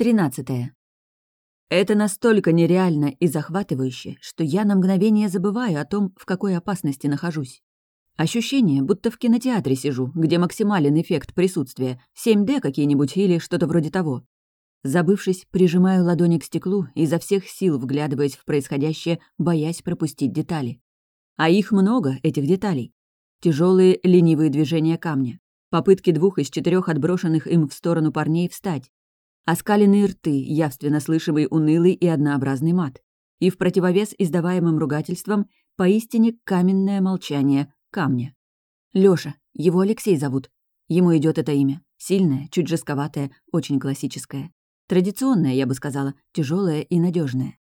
Тринадцатое. Это настолько нереально и захватывающе, что я на мгновение забываю о том, в какой опасности нахожусь. Ощущение, будто в кинотеатре сижу, где максимален эффект присутствия, 7D какие-нибудь или что-то вроде того. Забывшись, прижимаю ладони к стеклу, изо всех сил вглядываясь в происходящее, боясь пропустить детали. А их много, этих деталей. Тяжелые ленивые движения камня, попытки двух из четырех отброшенных им в сторону парней встать, оскаленные рты, явственно слышимый унылый и однообразный мат. И в противовес издаваемым ругательствам поистине каменное молчание камня. Лёша, его Алексей зовут. Ему идет это имя. Сильное, чуть жестковатое, очень классическое. Традиционное, я бы сказала, тяжелое и надежное.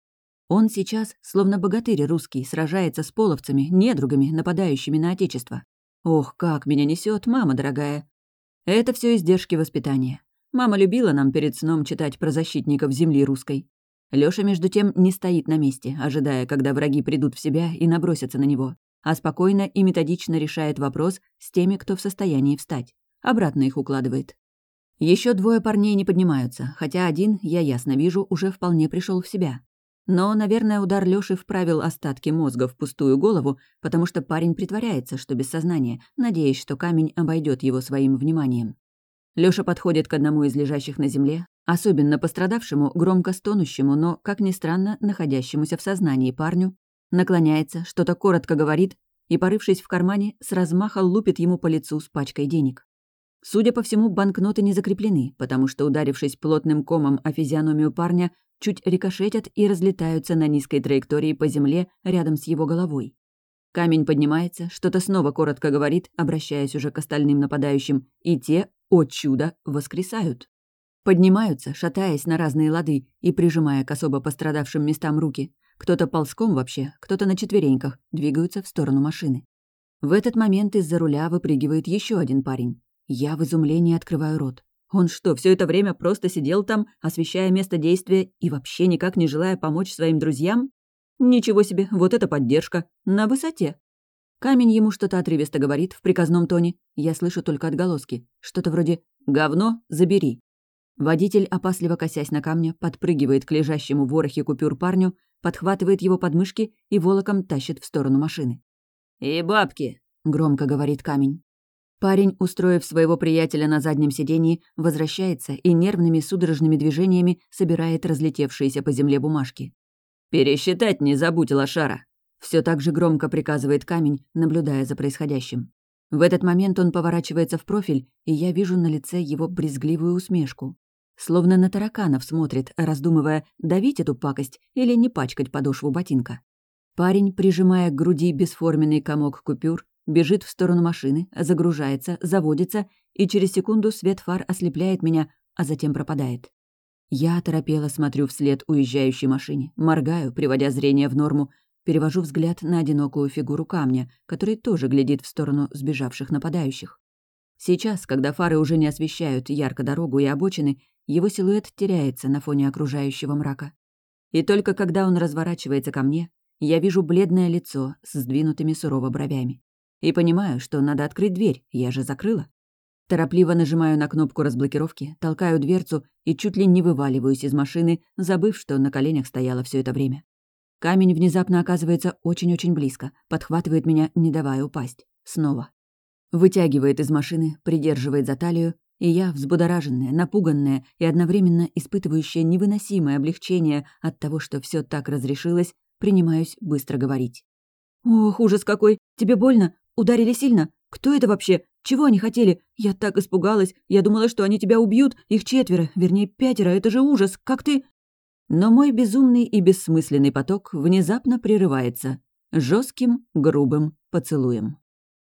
Он сейчас, словно богатырь русский, сражается с половцами, недругами, нападающими на Отечество. Ох, как меня несет, мама дорогая. Это все издержки воспитания. Мама любила нам перед сном читать про защитников земли русской. Лёша, между тем, не стоит на месте, ожидая, когда враги придут в себя и набросятся на него, а спокойно и методично решает вопрос с теми, кто в состоянии встать. Обратно их укладывает. Еще двое парней не поднимаются, хотя один, я ясно вижу, уже вполне пришел в себя. Но, наверное, удар Лёши вправил остатки мозга в пустую голову, потому что парень притворяется, что без сознания, надеясь, что камень обойдет его своим вниманием. Лёша подходит к одному из лежащих на земле, особенно пострадавшему, громко стонущему, но, как ни странно, находящемуся в сознании парню, наклоняется, что-то коротко говорит и, порывшись в кармане, с размаха лупит ему по лицу с пачкой денег. Судя по всему, банкноты не закреплены, потому что, ударившись плотным комом о физиономию парня, чуть рикошетят и разлетаются на низкой траектории по земле рядом с его головой. Камень поднимается, что-то снова коротко говорит, обращаясь уже к остальным нападающим, и те, о чудо, воскресают. Поднимаются, шатаясь на разные лады и прижимая к особо пострадавшим местам руки. Кто-то ползком вообще, кто-то на четвереньках, двигаются в сторону машины. В этот момент из-за руля выпрыгивает еще один парень. Я в изумлении открываю рот. Он что, все это время просто сидел там, освещая место действия и вообще никак не желая помочь своим друзьям? Ничего себе, вот это поддержка. На высоте. Камень ему что-то отрывисто говорит в приказном тоне. Я слышу только отголоски. Что-то вроде «говно, забери». Водитель, опасливо косясь на камня, подпрыгивает к лежащему в ворохе купюр парню, подхватывает его подмышки и волоком тащит в сторону машины. «И бабки!» — громко говорит камень. Парень, устроив своего приятеля на заднем сидении, возвращается и нервными судорожными движениями собирает разлетевшиеся по земле бумажки. «Пересчитать не забудь, лошара!» Все так же громко приказывает камень, наблюдая за происходящим. В этот момент он поворачивается в профиль, и я вижу на лице его брезгливую усмешку. Словно на тараканов смотрит, раздумывая, давить эту пакость или не пачкать подошву ботинка. Парень, прижимая к груди бесформенный комок купюр, бежит в сторону машины, загружается, заводится, и через секунду свет фар ослепляет меня, а затем пропадает. Я торопело смотрю вслед уезжающей машине, моргаю, приводя зрение в норму, перевожу взгляд на одинокую фигуру камня, который тоже глядит в сторону сбежавших нападающих. Сейчас, когда фары уже не освещают ярко дорогу и обочины, его силуэт теряется на фоне окружающего мрака. И только когда он разворачивается ко мне, я вижу бледное лицо с сдвинутыми сурово бровями. И понимаю, что надо открыть дверь, я же закрыла. Торопливо нажимаю на кнопку разблокировки, толкаю дверцу и чуть ли не вываливаюсь из машины, забыв, что на коленях стояла все это время. Камень внезапно оказывается очень-очень близко, подхватывает меня, не давая упасть. Снова. Вытягивает из машины, придерживает за талию, и я, взбудораженная, напуганная и одновременно испытывающая невыносимое облегчение от того, что все так разрешилось, принимаюсь быстро говорить. «Ох, ужас какой! Тебе больно? Ударили сильно? Кто это вообще? Чего они хотели? Я так испугалась. Я думала, что они тебя убьют. Их четверо, вернее, пятеро. Это же ужас. Как ты...» Но мой безумный и бессмысленный поток внезапно прерывается жестким, грубым поцелуем.